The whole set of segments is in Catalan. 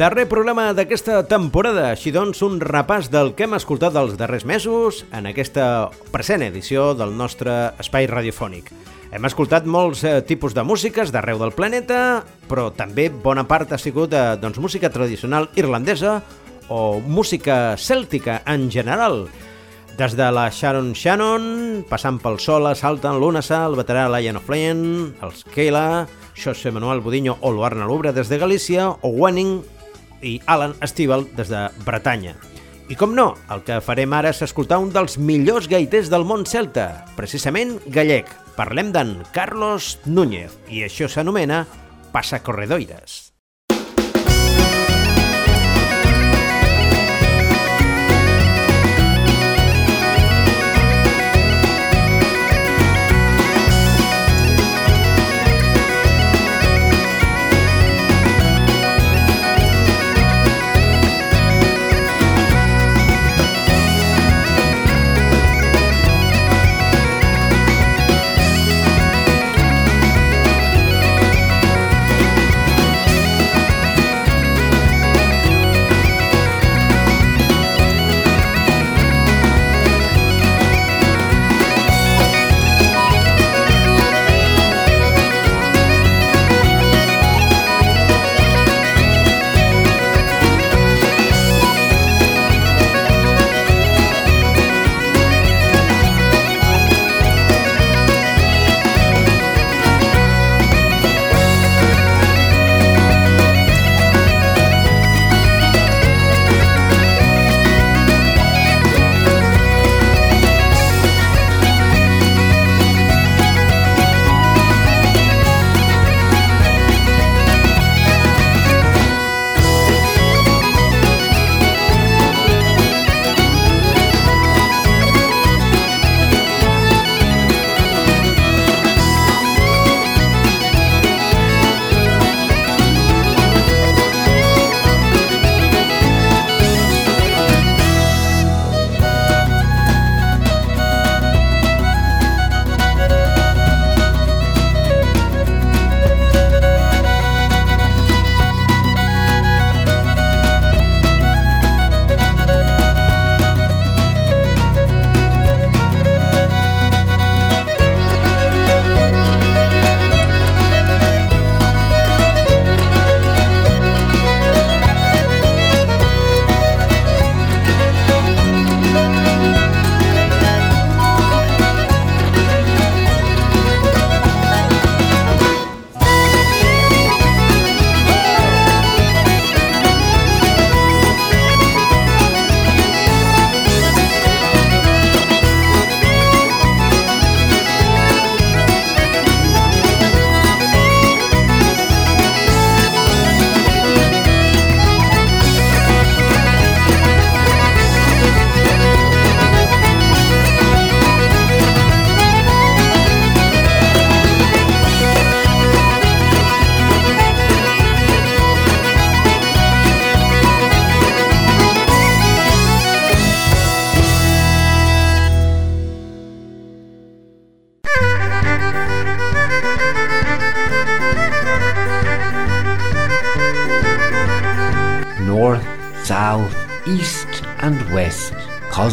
Darrer programa d'aquesta temporada, així doncs un repàs del que hem escoltat els darrers mesos en aquesta present edició del nostre espai radiofònic. Hem escoltat molts eh, tipus de músiques d'arreu del planeta, però també bona part ha sigut de doncs, música tradicional irlandesa o música cèltica en general. Des de la Sharon Shannon, passant pel Sola, Salten, Lunasa, el veterà Lion of Flame, els Keila, José Manuel Budiño o Luarna Lubra des de Galícia, o Wenning i Alan Estival des de Bretanya. I com no, el que farem ara és escoltar un dels millors gaiters del món celta, precisament gallec. Parlem d'en Carlos Núñez, i això s'anomena Passa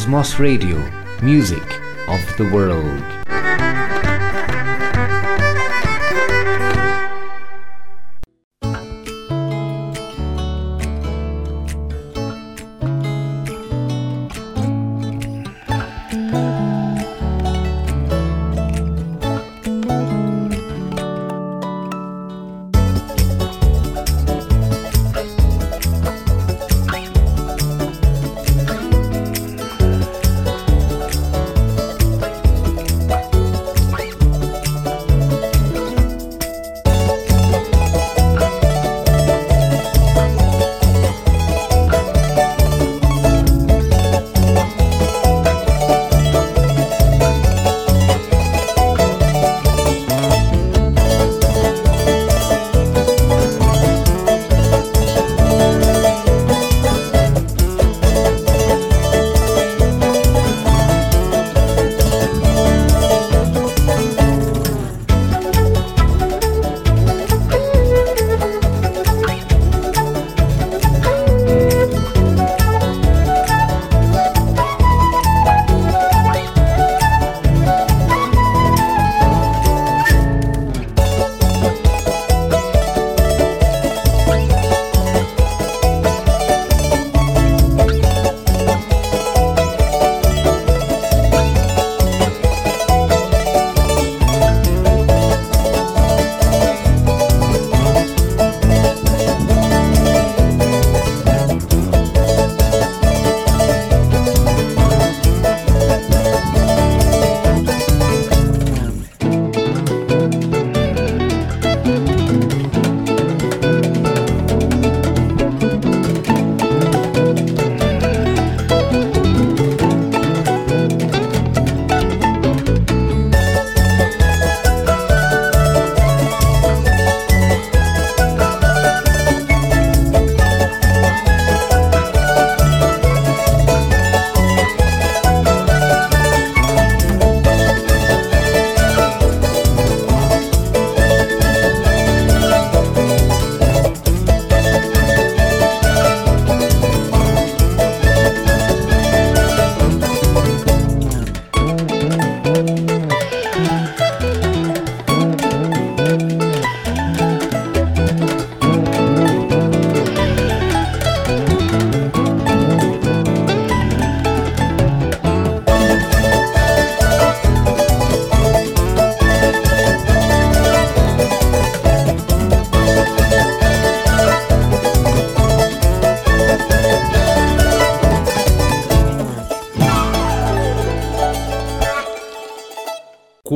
Cosmos Radio, music of the world.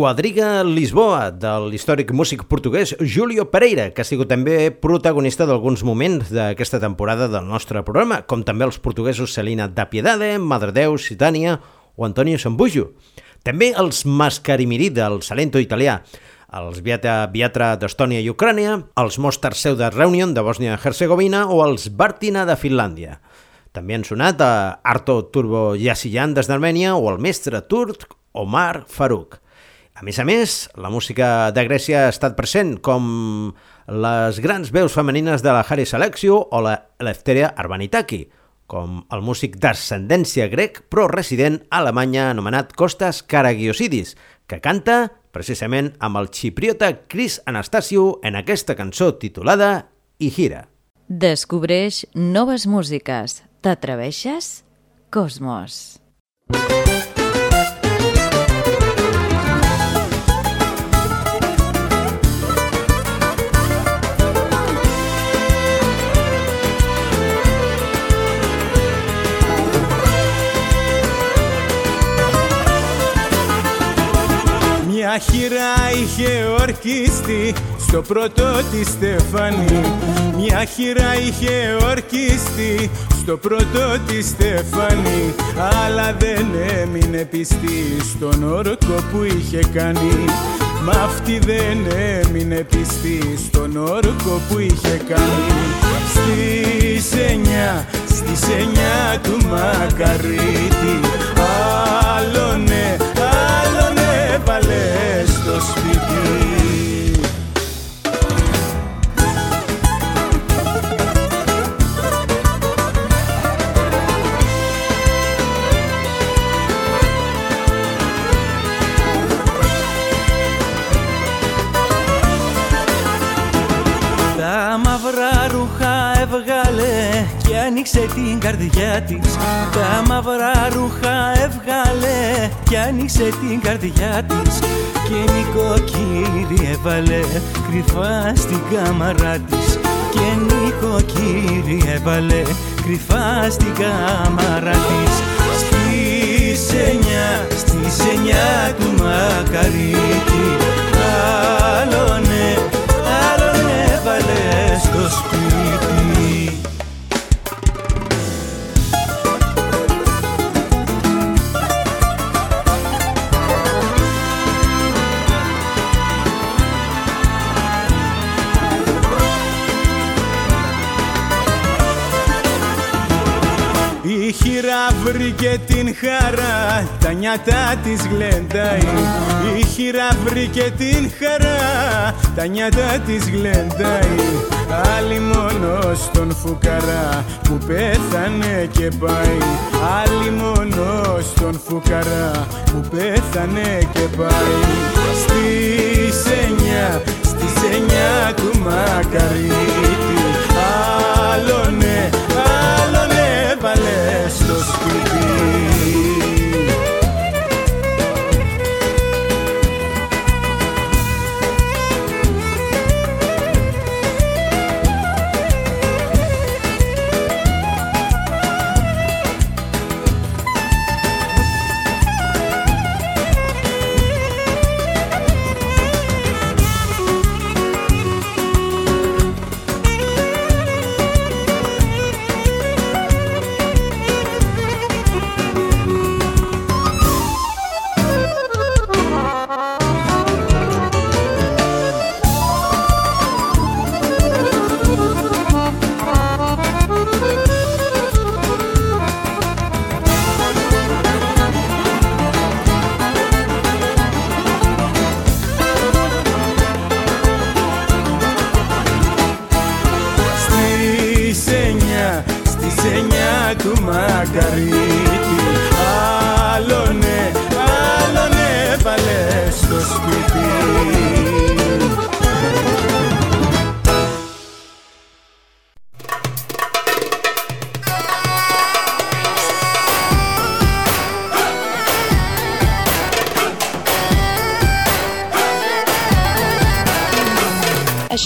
Quadriga Lisboa, de l'històric músic portuguès Julio Pereira, que ha sigut també protagonista d'alguns moments d'aquesta temporada del nostre programa, com també els portuguesos Celina da Piedade, Madredeu, Citània o Antonio Sambujo. També els Mascarimirí del Salento italià, els Viata Viatra d'Estònia i Ucrània, els Mostar Seu de Reunion de Bòsnia-Herzegovina o els Bartina de Finlàndia. També han sonat a Arto Turbo Yassiyan des d'Armènia o el mestre turc Omar Farouk. A més a més, la música de Grècia ha estat present, com les grans veus femenines de la Haris Alexiou o la Eleftheria Arbanitaki, com el músic d'ascendència grec però resident a Alemanya anomenat Costas Karagiosidis, que canta precisament amb el xipriota Chris Anastasiou en aquesta cançó titulada Ihira. Descobreix noves músiques. T'atreveixes? Cosmos. Cosmos. Μια χειρά είχε ορκιστεί στο πρώτο τη στεφανί Μια χειρά είχε ορκιστεί στο πρώτο τη στεφανί Αλλά δεν έμεινε πιστή στον όρκο που είχε κάνει. Μα αυτή δεν έμεινε πιστή στον όρκο που είχε κάνει. Στις εννιά, στις εννιά του Μακαρίτη Άλλο ναι, έβαλε στο σπίτι άνοιξε την καρδιά της. Τα μαύρα ρούχα έβγαλε και άνοιξε την καρδιά της. Και νοικοκύρι έβαλε κρυφά στην κάμαρά της. Και νοικοκύρι έβαλε κρυφά στην κάμαρά της. Στις εννιά, στις εννιά του Μακαρίτη Άλλονε, άλλονε βρήκε την χαρά, τα νιάτα της γλεντάει Η χειρά βρήκε την χαρά, τα νιάτα της γλεντάει Άλλη μόνο στον φουκαρά που πέθανε και πάει. Άλλη μόνο στον φουκαρά που πέθανε και πάει. Στις εννιά, στις εννιά του Μακαρίτη Άλλο ναι, άλλο ναι, βάλε στο σπίτι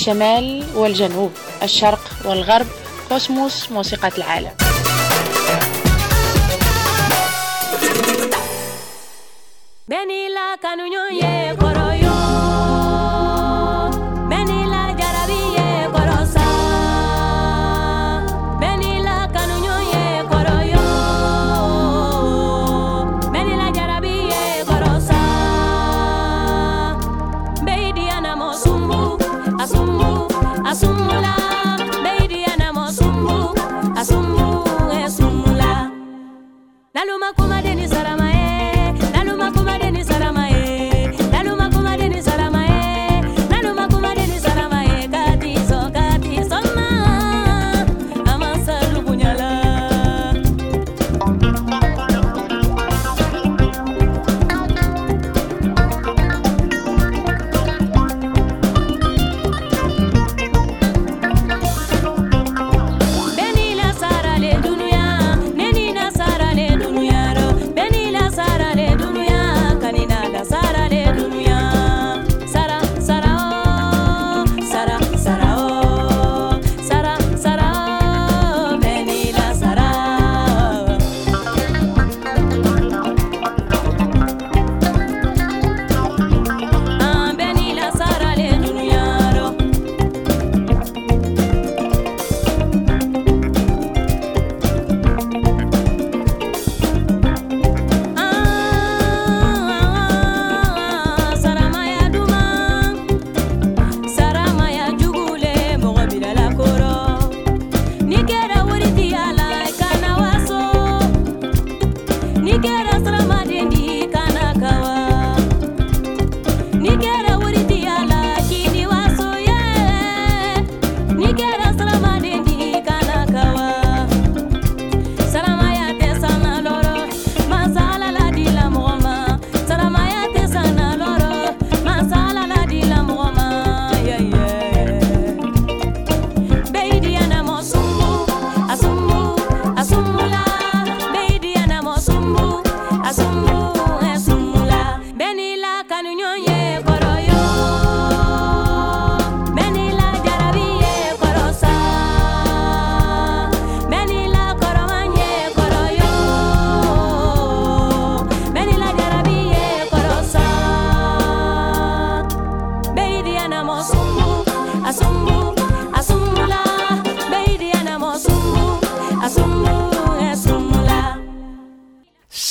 الشمال والجنوب الشرق والغرب كوسموس موسيقى العالم. Benila kanuño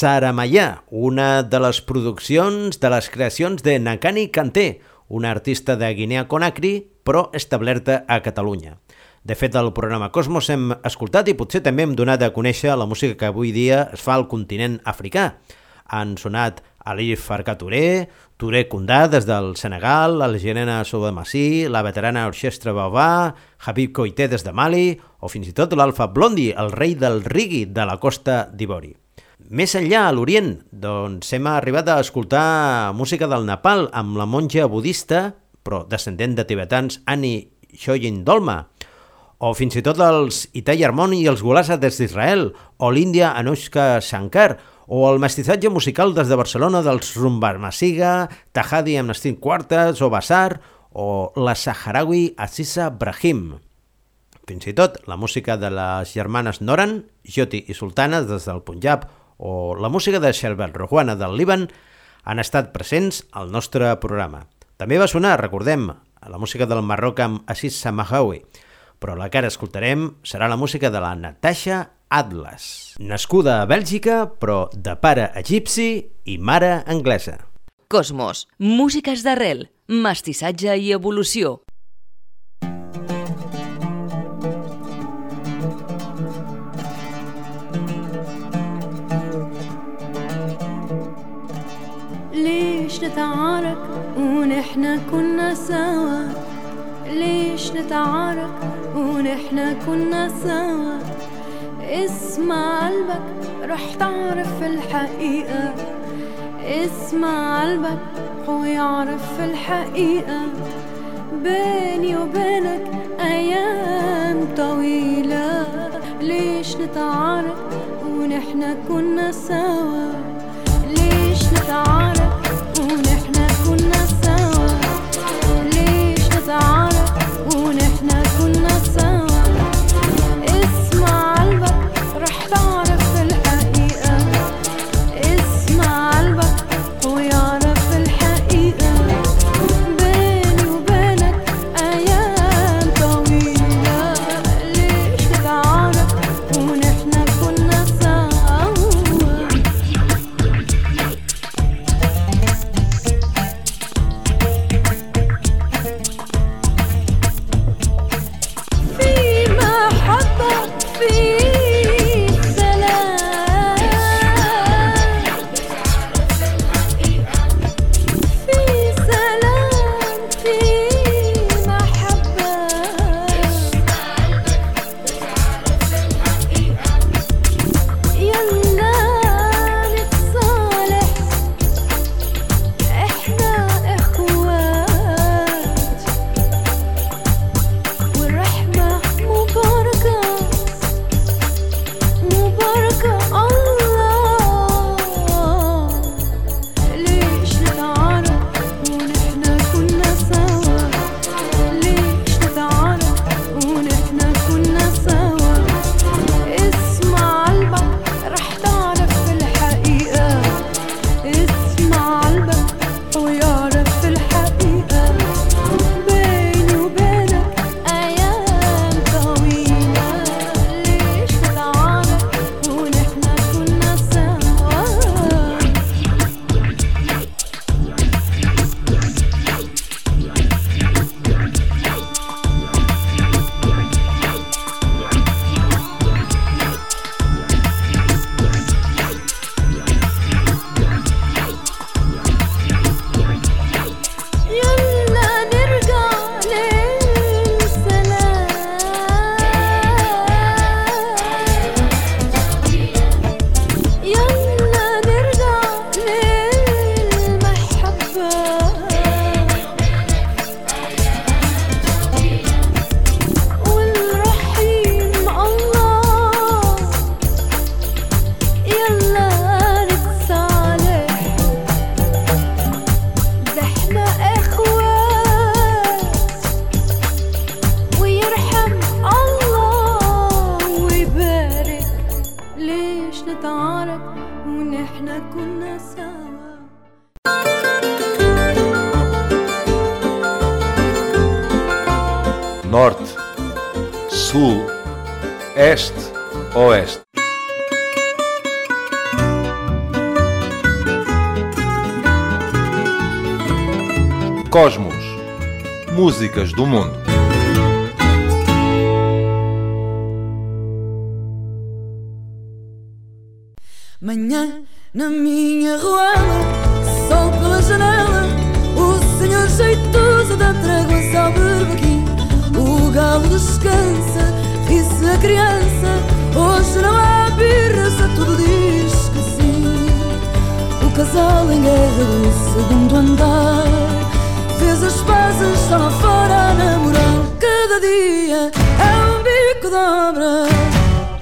yego Saramayà, una de les produccions de les creacions de Nakani Kanté, una artista de Guinea-Conakry, però establerta a Catalunya. De fet, al programa Cosmos hem escoltat i potser també hem donat a conèixer la música que avui dia es fa al continent africà. Han sonat Alif Farka Touré, Touré Kundà des del Senegal, Gerena Sobamassi, la veterana Orchestra Baobà, Habib Koité des de Mali o fins i tot l'Alfa Blondi, el rei del rigui de la costa d'Ivori. Més enllà, a l'Orient, doncs hem arribat a escoltar música del Nepal amb la monja budista, però descendent de tibetans, Ani Shoyin Dolma, o fins i tot els Itai Harmoni i els Gulasa des d'Israel, o l'Índia Anushka Shankar, o el mestissatge musical des de Barcelona dels Rumbar Masiga, Tahadi amb Nastin Quartes o Basar, o la saharaui Assisa Brahim. Fins i tot la música de les germanes Noran, Jyoti i Sultana des del Punjab, o la música de Sherbet Rojuana del Líban han estat presents al nostre programa. També va sonar, recordem, la música del Marroc amb Assis Samahawi, però la que ara escoltarem serà la música de la Natasha Atlas, nascuda a Bèlgica, però de pare egipci i mare anglesa. Cosmos, músiques d'arrel, mestissatge i evolució, ليش نتعارك ونحنا كنا سوا؟ ليش نتعارك ونحنا كنا سوا؟ اسمع قلبك رح تعرف الحقيقة. اسمع قلبك ويعرف الحقيقة. بيني وبينك أيام طويلة. ليش نتعارك ونحنا كنا سوا؟ ليش نتعارك كنا سوا. ليش نتعارك ونحنا كنا سوا؟ Músicas do mundo. Manhã na minha ruela, sol pela janela, o senhor jeitoso da trégua sobe aqui. O galo descansa, disse a criança. Hoje não há birra, se tudo diz que sim. O casal em guerra do segundo andar fez as pazes, só lá fora a namorar. Cada dia é um bico de obra.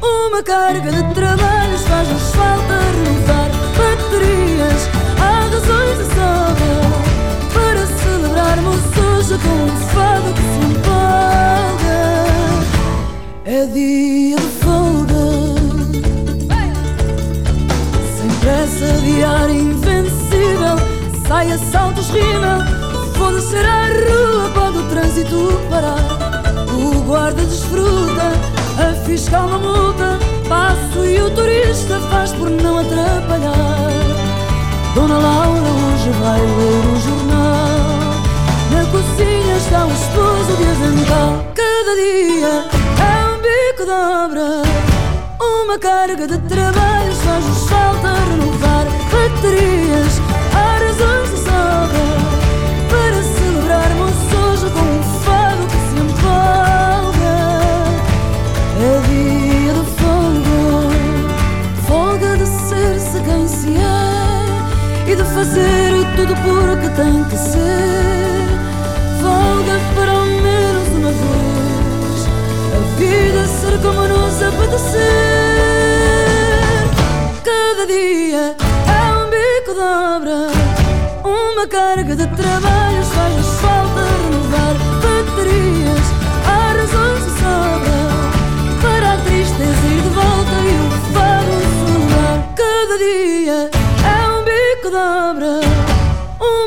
Uma carga de trabalhos faz-nos falta renovar baterias. Há razões de sobra para celebrarmos hoje com um fado que se empolga. É dia de folga. Sem pressa, diário invencível. Saia, saltos, rima. Vou descer à rua, pode o trânsito parar. O guarda desfruta, a fiscal não multa. Passo e o turista faz por não atrapalhar. Dona Laura hoje vai ler o jornal. Na cozinha está o esposo de avental. Cada dia é um bico de obra. Uma carga de trabalhos faz-nos falta renovar baterias. Há razões sobra fazer tudo porque tem que ser. Folga para ao menos uma vez a vida ser como nos apetecer. Cada dia é um bico de obra, uma carga de trabalhos faz-nos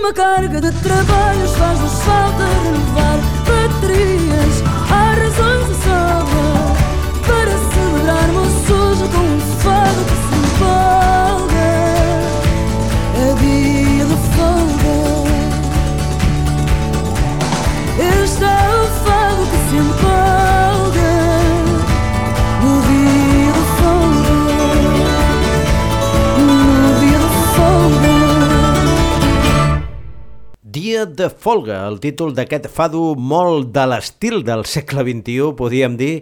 uma carga de trabalhos faz-nos falta renovar baterias. Há razões de sobra para celebrarmos hoje com um fado Dia de folga, el títol d'aquest fado molt de l'estil del segle XXI, podríem dir,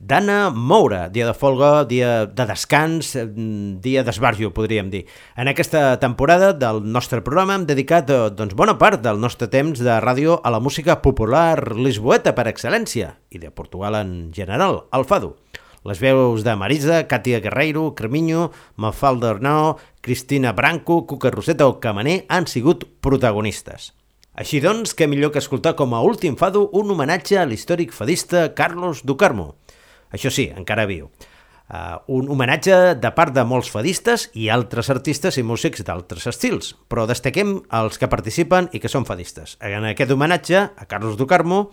d'Anna Moura. Dia de folga, dia de descans, dia d'esbarjo, podríem dir. En aquesta temporada del nostre programa hem dedicat eh, doncs, bona part del nostre temps de ràdio a la música popular lisboeta per excel·lència i de Portugal en general, el fado. Les veus de Marisa, Katia Guerreiro, Carminho, Mafalda Arnau, Cristina Branco, Cuca Roseta o Camaner han sigut protagonistes. Així doncs, què millor que escoltar com a últim fado un homenatge a l'històric fadista Carlos Ducarmo. Això sí, encara viu. Uh, un homenatge de part de molts fadistes i altres artistes i músics d'altres estils, però destaquem els que participen i que són fadistes. En aquest homenatge a Carlos Ducarmo,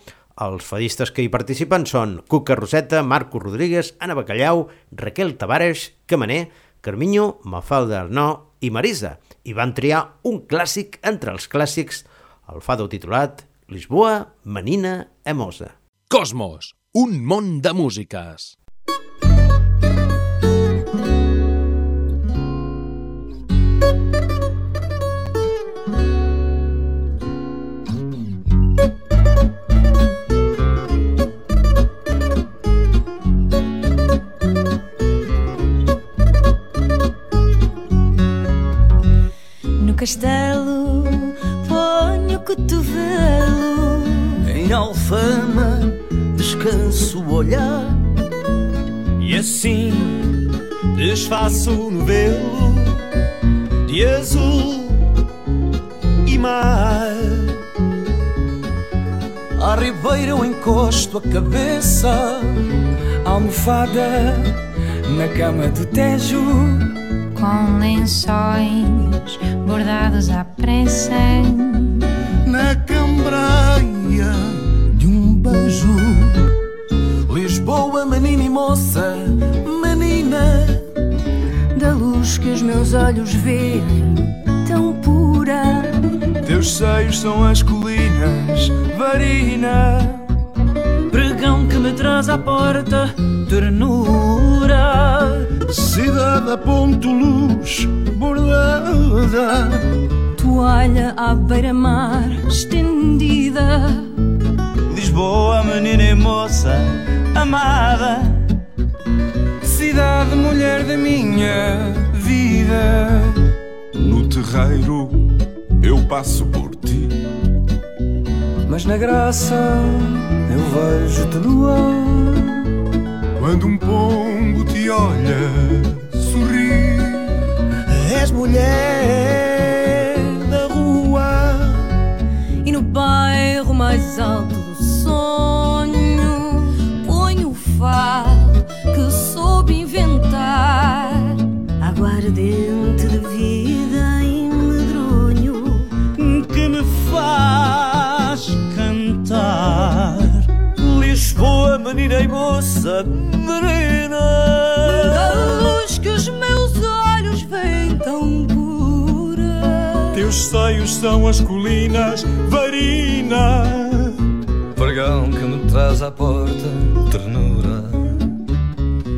els fadistes que hi participen són Cuca Roseta, Marco Rodríguez, Anna Bacallau, Raquel Tavares, Camaner, Carminho, Mafalda Arnau i Marisa, i van triar un clàssic entre els clàssics, el fado titulat Lisboa, Menina Emosa. Cosmos, un món de músiques. No castelo cotovelo Em alfama descanso o olhar E assim desfaço o novelo de azul e mar. À ribeira eu encosto a cabeça A almofada na cama do Tejo. Com lençóis bordados à pressa. Na cambraia de um beijo. Lisboa, menina e moça, menina. Da luz que os meus olhos veem, tão pura. Teus seios são as colinas, varina. Pregão que me traz à porta, ternura. Cidade a ponto luz, bordada. Toalha à beira-mar estendida. Lisboa, menina e moça, amada. Cidade, mulher da minha vida. No terreiro eu passo por ti. Mas na graça eu vejo-te nua. Quando um pombo te olha, sorri. És mulher alto do sonho, ponho o fado que soube inventar. Aguardente de vida e medronho. que me faz cantar. Lisboa, menina e moça, menina. Da luz que os meus olhos veem tão pura. Teus seios são as colinas, varina. Pregão que me traz à porta, ternura.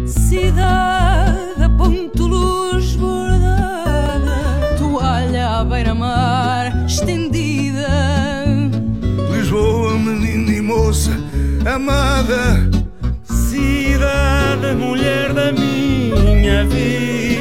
Cidade a ponto luz bordada. Toalha à beira-mar estendida. Lisboa, menina e moça, amada. Cidade, mulher da minha vida.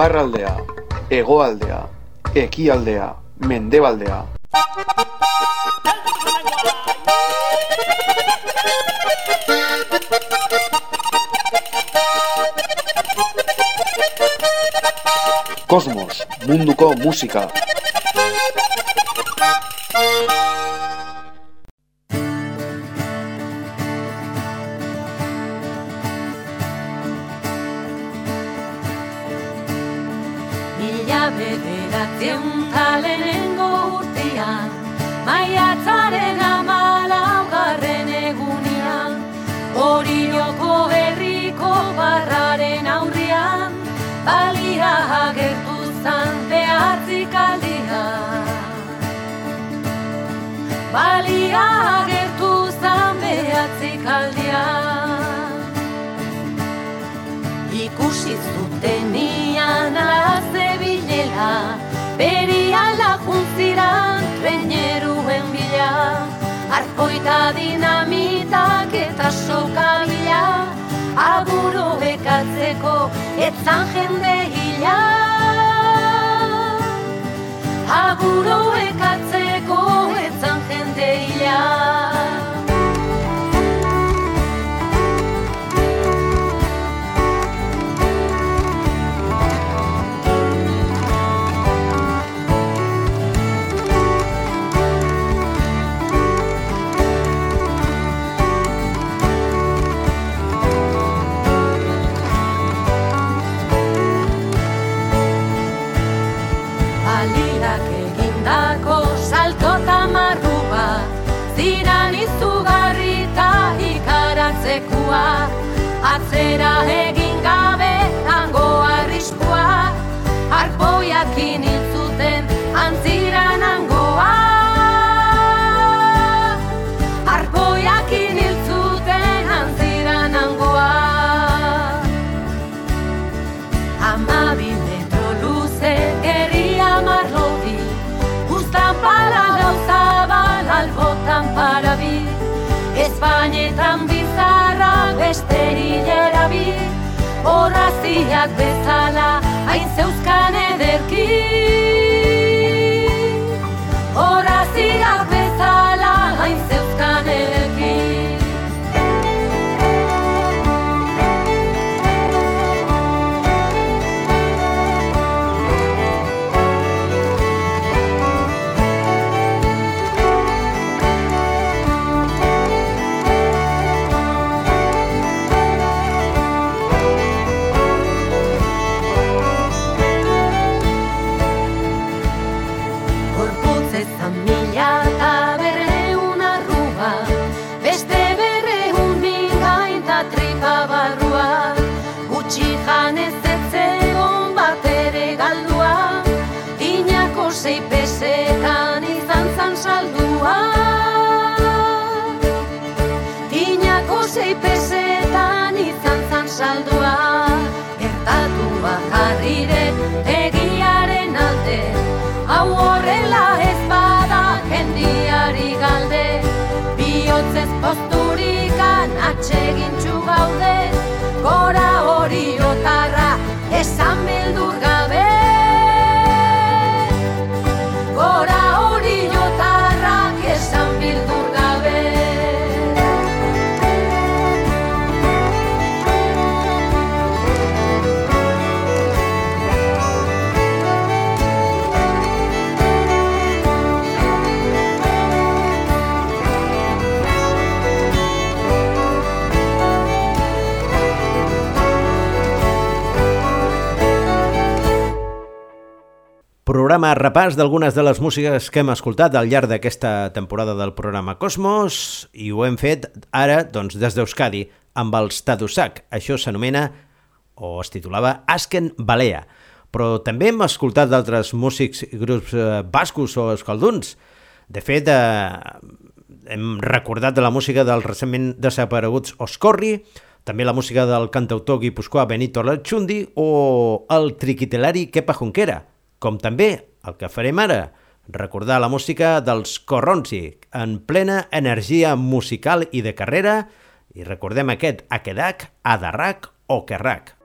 Iparraldea, hegoaldea, ekialdea, mendebaldea. Kosmos, munduko musika. Bederatzen talenengo urtean Maiatzaren amalaugarren egunean Orilloko herriko barraren aurrian Balia agertu zan behatzik aldian. Balia agertu zan behatzik aldian Ikusi zutenian azebilela Beri ala juntziran treñeruen bila. Arpoita dinamitak eta sokabila Aguro bekatzeko etzan jende hila. Aguro bekatzeko etzan jende hila bezala hain zeuzkan ederki saldo. Programa repàs d'algunes de les músiques que hem escoltat al llarg d'aquesta temporada del programa Cosmos i ho hem fet ara doncs, des d'Euskadi amb els Tadusak. Això s'anomena o es titulava Asken Balea. Però també hem escoltat d'altres músics i grups eh, bascos o escalduns. De fet, eh, hem recordat de la música dels recentment desapareguts Oscorri, també la música del cantautor guipuscoà Benito Lerchundi o el triquitelari Kepa Junquera, com també el que farem ara, recordar la música dels Corronzi, en plena energia musical i de carrera, i recordem aquest Akedak, Adarrak o Kerrak.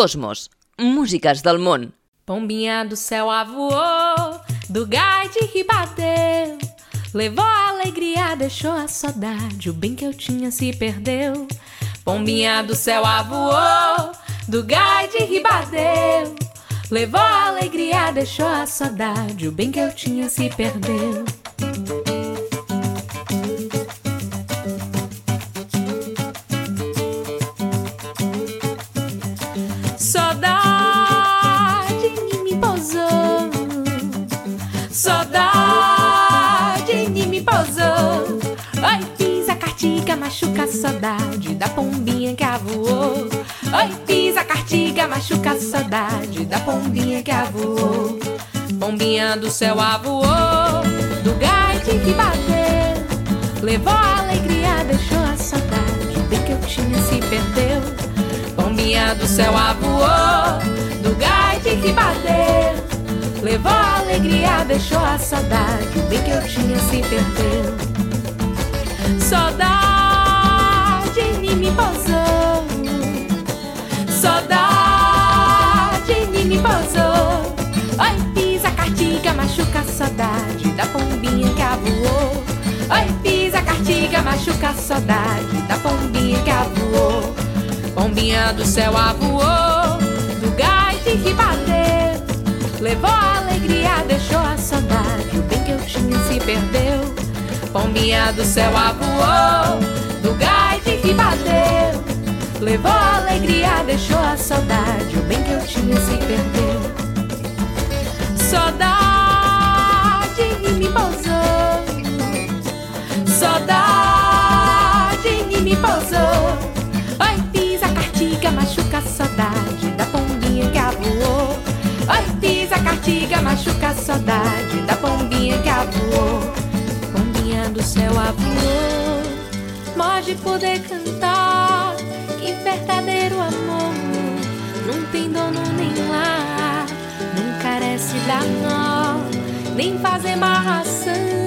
Cosmos, músicas del món. Pombinha do céu avoou, do gás de Ribadeu. Levou a alegria, deixou a saudade, o bem que eu tinha se perdeu. Pombinha do céu avoou, do gás de Ribadeu. Levou a alegria, deixou a saudade, o bem que eu tinha se perdeu. Do céu avoou, do gaite que bateu. Levou a alegria, deixou a saudade. Bem que eu tinha se perdeu. Pombinha do céu avoou, do gaite que bateu. Levou a alegria, deixou a saudade. Bem que eu tinha se perdeu. Saudade em pousou. Pombinha que avoou. Ai, pisa, cartiga, machuca a saudade da pombinha que avoou. Pombinha do céu avoou, do gaite que bateu. Levou a alegria, deixou a saudade. O bem que eu tinha se perdeu. Pombinha do céu avoou, do gaite que bateu. Levou a alegria, deixou a saudade. O bem que eu tinha se perdeu. Saudade Saudade em me pousou. Ai, pisa, cartiga, machuca a saudade da pombinha que avoou. Ai, pisa, cartiga, machuca a saudade da pombinha que avoou. Pombinha do céu avoou. Pode poder cantar. Que verdadeiro amor. Não tem dono nem lar. Não carece da nó. Nem fazer marração.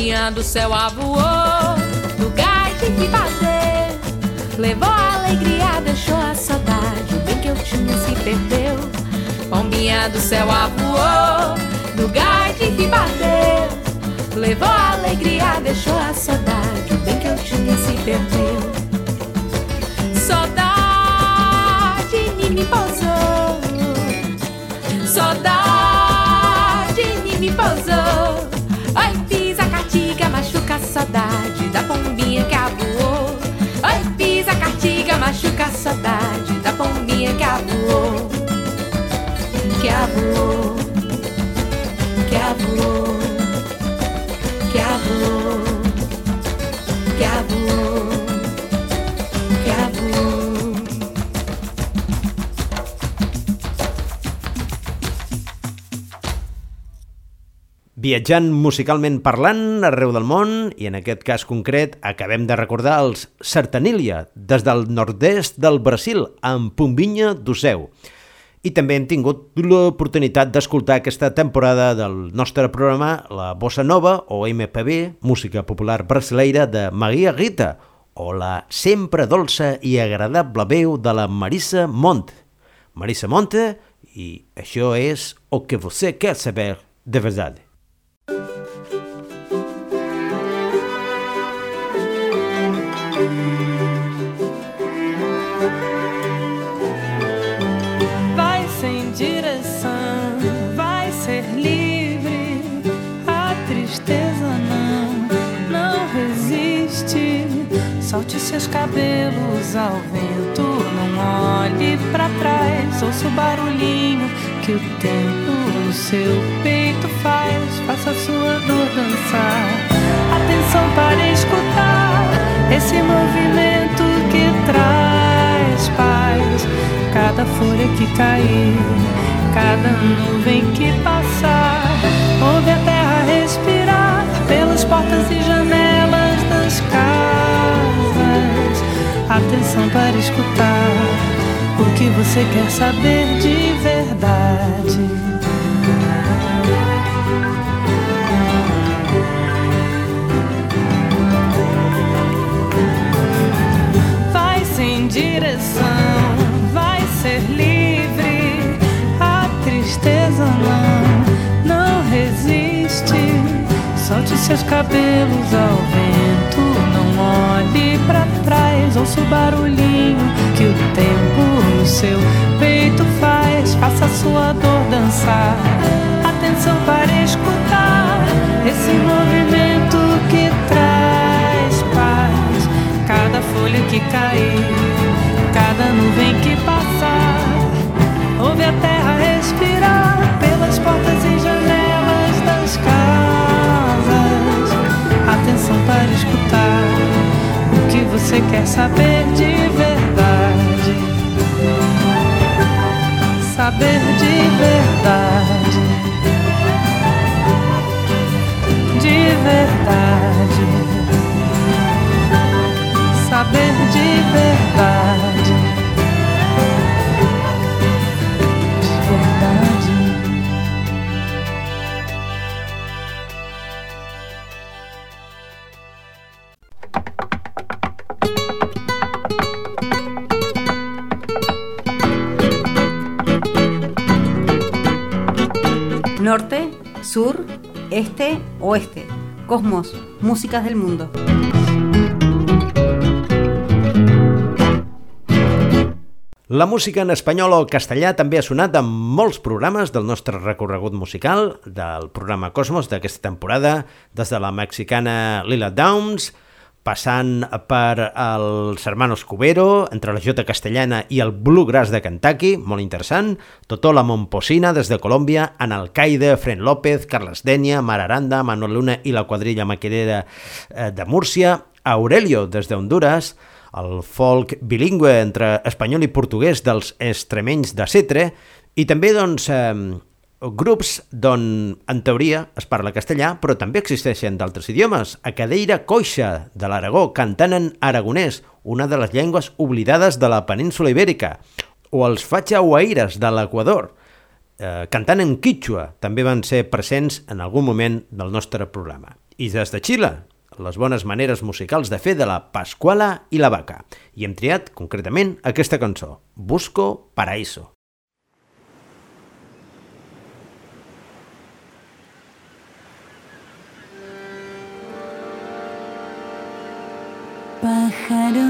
Pombinha do céu avoou, do gaite que bateu. Levou a alegria, deixou a saudade. O bem que eu tinha se perdeu. Pombinha do céu avoou, do gaite que bateu. Levou a alegria, deixou a saudade. O bem que eu tinha se perdeu. Machuca a saudade da pombinha que avoou. Que avoou. Que avoou. Que avoou. Viatjant musicalment parlant arreu del món i en aquest cas concret acabem de recordar els Sertanília des del nord-est del Brasil amb Pombinha do Seu. I també hem tingut l'oportunitat d'escoltar aquesta temporada del nostre programa la Bossa Nova o MPB, música popular brasileira de Maria Rita o la sempre dolça i agradable veu de la Marisa Monte. Marisa Monte i això és o que você quer saber de verdade. Vai sem direção, vai ser livre. A tristeza não, não resiste. Solte seus cabelos ao vento, não olhe pra trás. Ouça o barulhinho que o tempo no seu peito faz. Faça sua dor dançar. Atenção para escutar esse movimento que traz paz. Cada folha que cair, cada nuvem que passar, ouve a terra respirar pelas portas e janelas das casas. Atenção para escutar o que você quer saber de verdade. Solte seus cabelos ao vento. Não olhe para trás. Ouça o barulhinho que o tempo no seu peito faz. Faça sua dor dançar. Atenção para escutar esse movimento que traz paz. Cada folha que cair, cada nuvem que passar. Ouve a terra respirar pelas portas e Atenção para escutar o que você quer saber de verdade. Saber de verdade. Cosmos, músicas del mundo. La música en espanyol o castellà també ha sonat en molts programes del nostre recorregut musical, del programa Cosmos d'aquesta temporada, des de la mexicana Lila Downs, passant per els hermanos Cubero, entre la jota castellana i el bluegrass de Kentucky, molt interessant, Totó la des de Colòmbia, en Alcaide, Fren López, Carles Denia, Mar Aranda, Manuel Luna i la quadrilla maquinera eh, de Múrcia, Aurelio des de Honduras, el folk bilingüe entre espanyol i portuguès dels extremenys de Cetre i també doncs, eh, grups d'on en teoria es parla castellà però també existeixen d'altres idiomes. A Cadeira Coixa de l'Aragó cantant en aragonès, una de les llengües oblidades de la península ibèrica, o els Fachauaires de l'Equador, eh, cantant en quichua, també van ser presents en algun moment del nostre programa. I des de Xile, les bones maneres musicals de fer de la Pasquala i la Vaca. I hem triat, concretament, aquesta cançó, Busco Paraíso. Baharım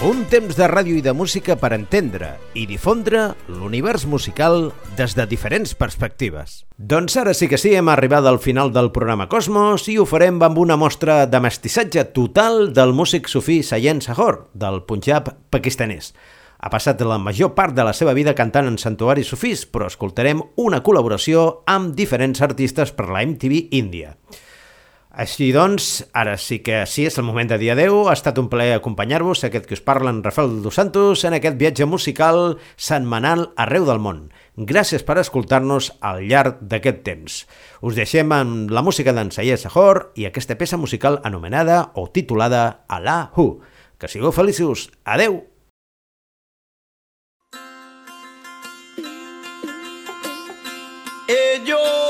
Un temps de ràdio i de música per entendre i difondre l'univers musical des de diferents perspectives. Doncs ara sí que sí, hem arribat al final del programa Cosmos i ho farem amb una mostra de mestissatge total del músic sufí Sayen Sahor, del Punjab pakistanès. Ha passat la major part de la seva vida cantant en santuaris sufís, però escoltarem una col·laboració amb diferents artistes per la MTV Índia. Així doncs, ara sí que sí, és el moment de dia 10. Ha estat un plaer acompanyar-vos, aquest que us parla en Rafael Dos Santos, en aquest viatge musical setmanal arreu del món. Gràcies per escoltar-nos al llarg d'aquest temps. Us deixem amb la música d'en Sayer Sahor i aquesta peça musical anomenada o titulada Allahu. Que sigueu feliços. Adeu! ਉਹ